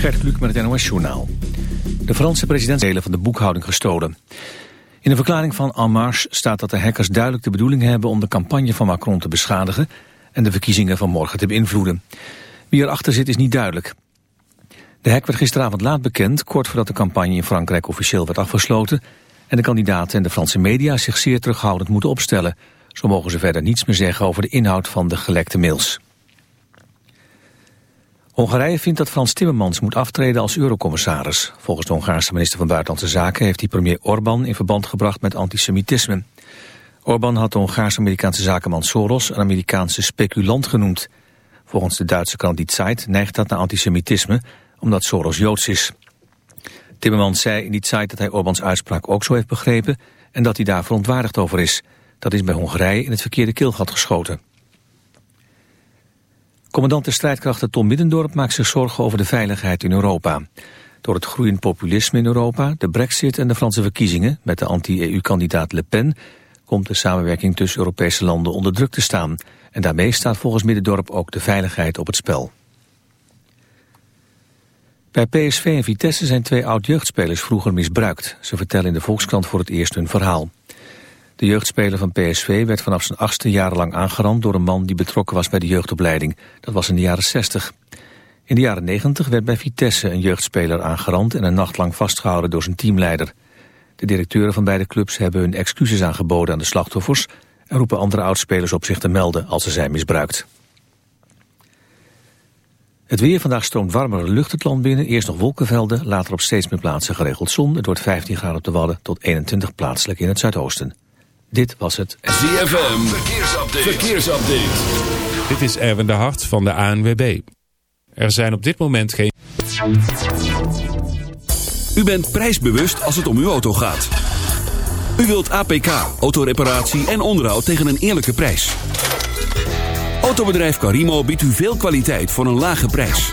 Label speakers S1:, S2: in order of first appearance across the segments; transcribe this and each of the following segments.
S1: Gert Kluk met het NOS Journaal. De Franse president delen van de boekhouding gestolen. In de verklaring van En Marche staat dat de hackers duidelijk de bedoeling hebben... om de campagne van Macron te beschadigen... en de verkiezingen van morgen te beïnvloeden. Wie erachter zit is niet duidelijk. De hack werd gisteravond laat bekend, kort voordat de campagne in Frankrijk officieel werd afgesloten... en de kandidaten en de Franse media zich zeer terughoudend moeten opstellen. Zo mogen ze verder niets meer zeggen over de inhoud van de gelekte mails. Hongarije vindt dat Frans Timmermans moet aftreden als eurocommissaris. Volgens de Hongaarse minister van Buitenlandse Zaken heeft hij premier Orbán in verband gebracht met antisemitisme. Orbán had de Hongaarse-Amerikaanse zakenman Soros een Amerikaanse speculant genoemd. Volgens de Duitse krant Die Zeit neigt dat naar antisemitisme, omdat Soros Joods is. Timmermans zei in Die Zeit dat hij Orbáns uitspraak ook zo heeft begrepen en dat hij daar verontwaardigd over is. Dat is bij Hongarije in het verkeerde keelgat geschoten. Commandant de strijdkrachten Tom Middendorp maakt zich zorgen over de veiligheid in Europa. Door het groeiend populisme in Europa, de brexit en de Franse verkiezingen... met de anti-EU-kandidaat Le Pen... komt de samenwerking tussen Europese landen onder druk te staan. En daarmee staat volgens Middendorp ook de veiligheid op het spel. Bij PSV en Vitesse zijn twee oud-jeugdspelers vroeger misbruikt. Ze vertellen in de Volkskrant voor het eerst hun verhaal. De jeugdspeler van PSV werd vanaf zijn achtste jarenlang aangerand door een man die betrokken was bij de jeugdopleiding. Dat was in de jaren 60. In de jaren 90 werd bij Vitesse een jeugdspeler aangerand en een nacht lang vastgehouden door zijn teamleider. De directeuren van beide clubs hebben hun excuses aangeboden aan de slachtoffers en roepen andere oudspelers op zich te melden als ze zijn misbruikt. Het weer vandaag stroomt warmere lucht het land binnen. Eerst nog wolkenvelden, later op steeds meer plaatsen geregeld zon. Het wordt 15 graden op de Wadden tot 21 plaatselijk in het zuidoosten. Dit was het.
S2: ZFM, verkeersupdate. verkeersupdate.
S3: Dit is Erwin de Hart van de ANWB. Er zijn op dit moment geen...
S2: U bent prijsbewust als het om uw auto gaat. U wilt APK, autoreparatie en onderhoud tegen een eerlijke prijs. Autobedrijf Carimo biedt u veel kwaliteit voor een lage prijs.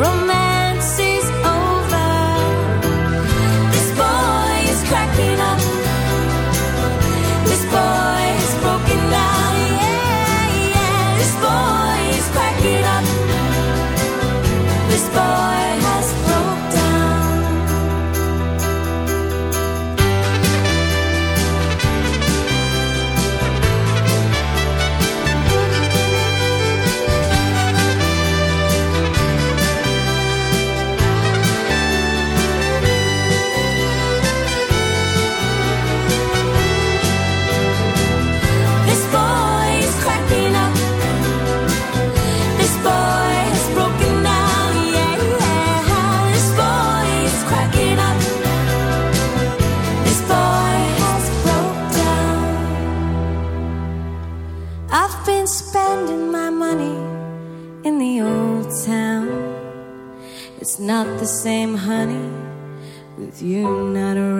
S4: Romance the same honey with you not around.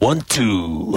S5: One, two.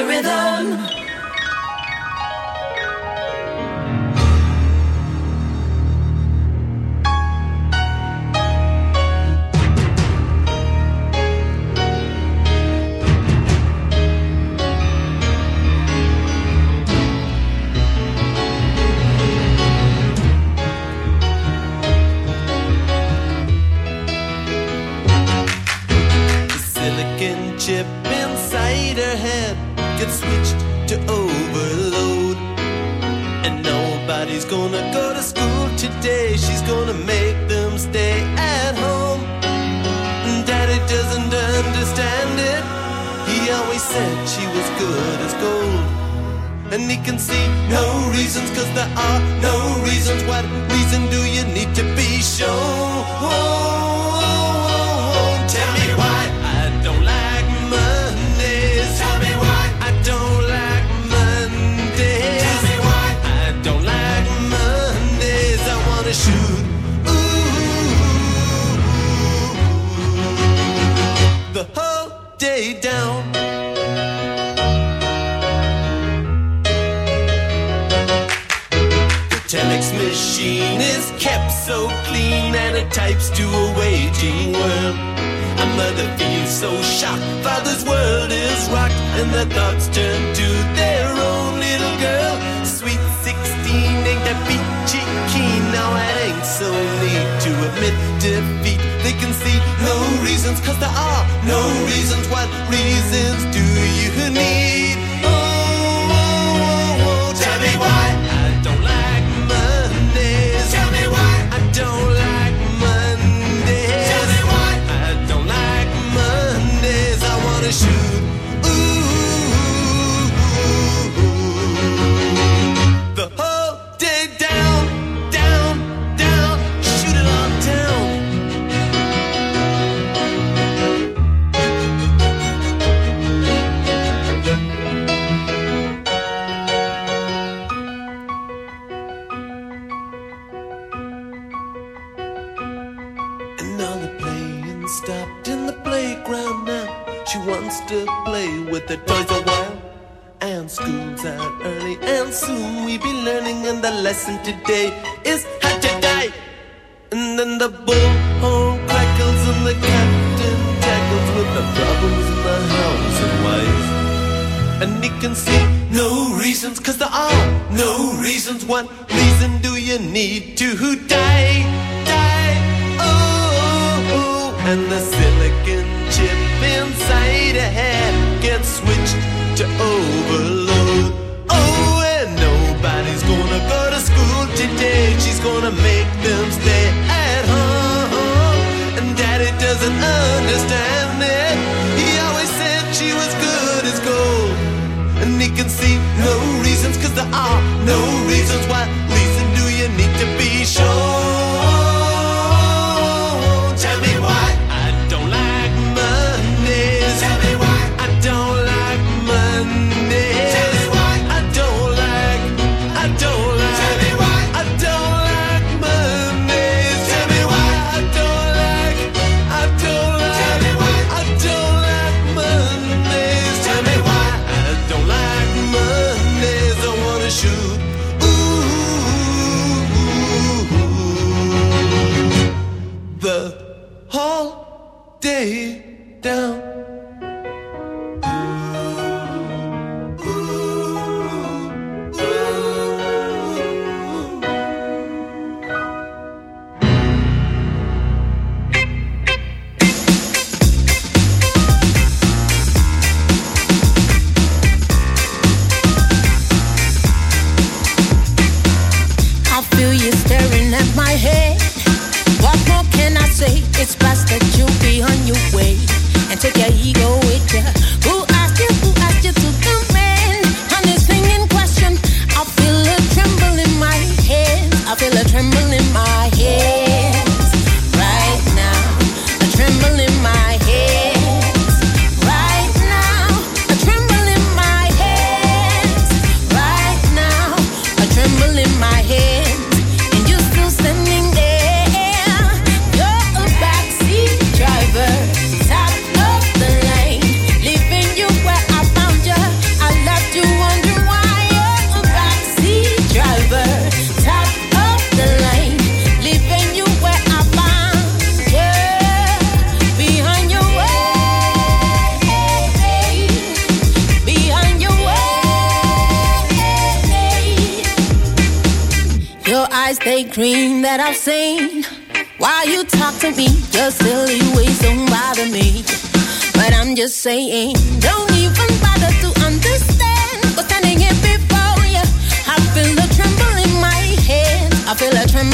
S6: the rhythm.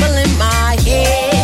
S6: trouble in
S7: my
S8: head.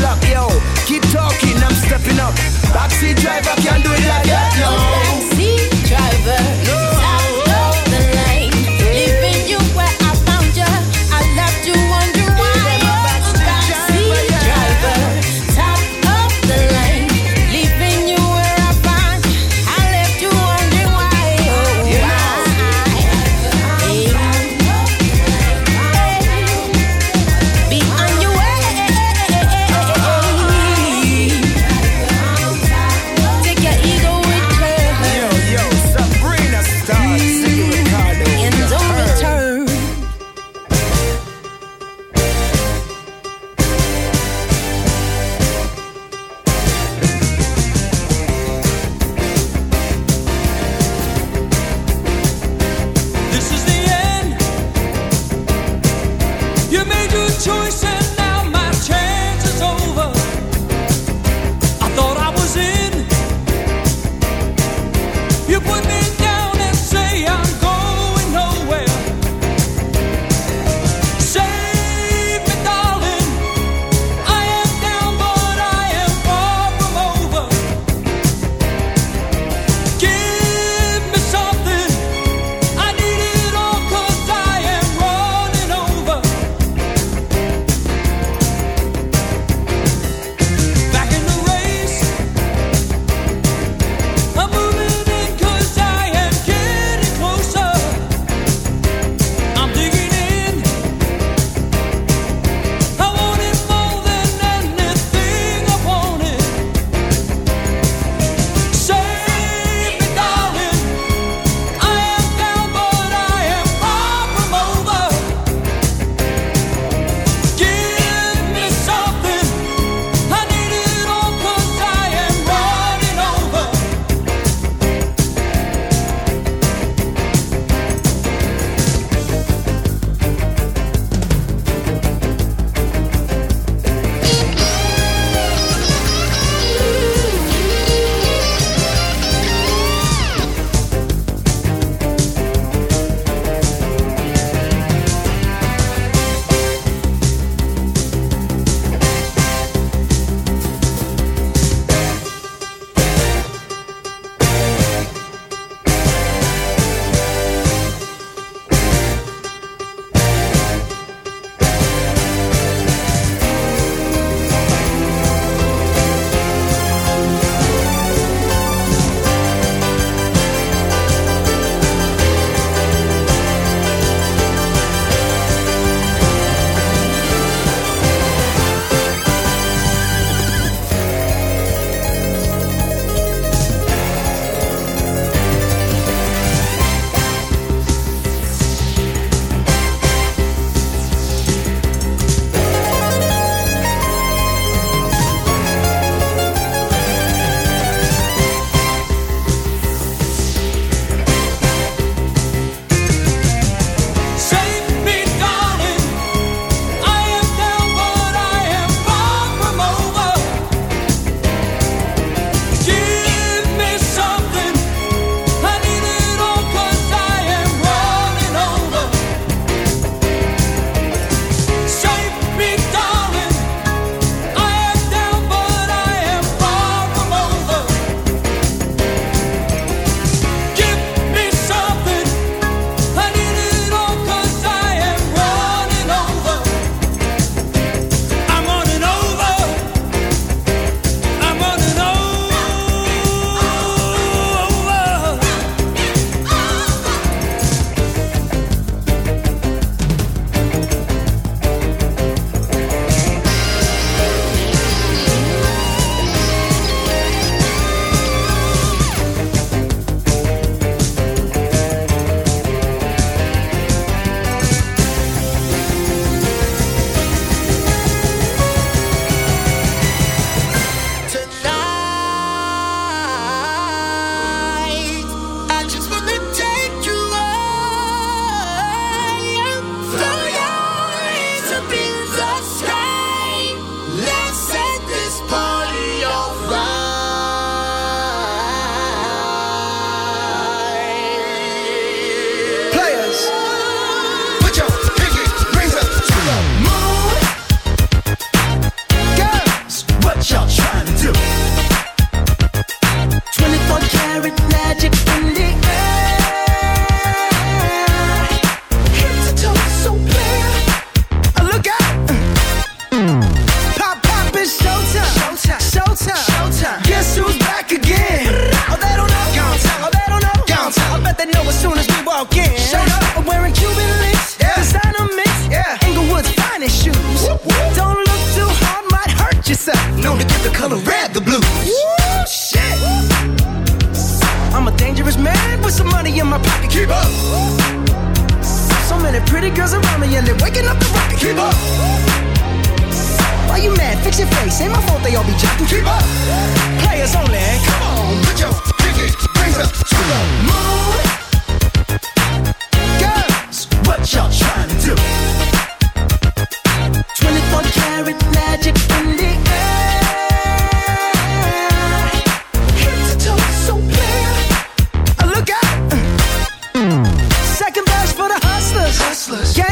S8: lock, yo. Keep talking, I'm stepping up. Backseat driver can do it like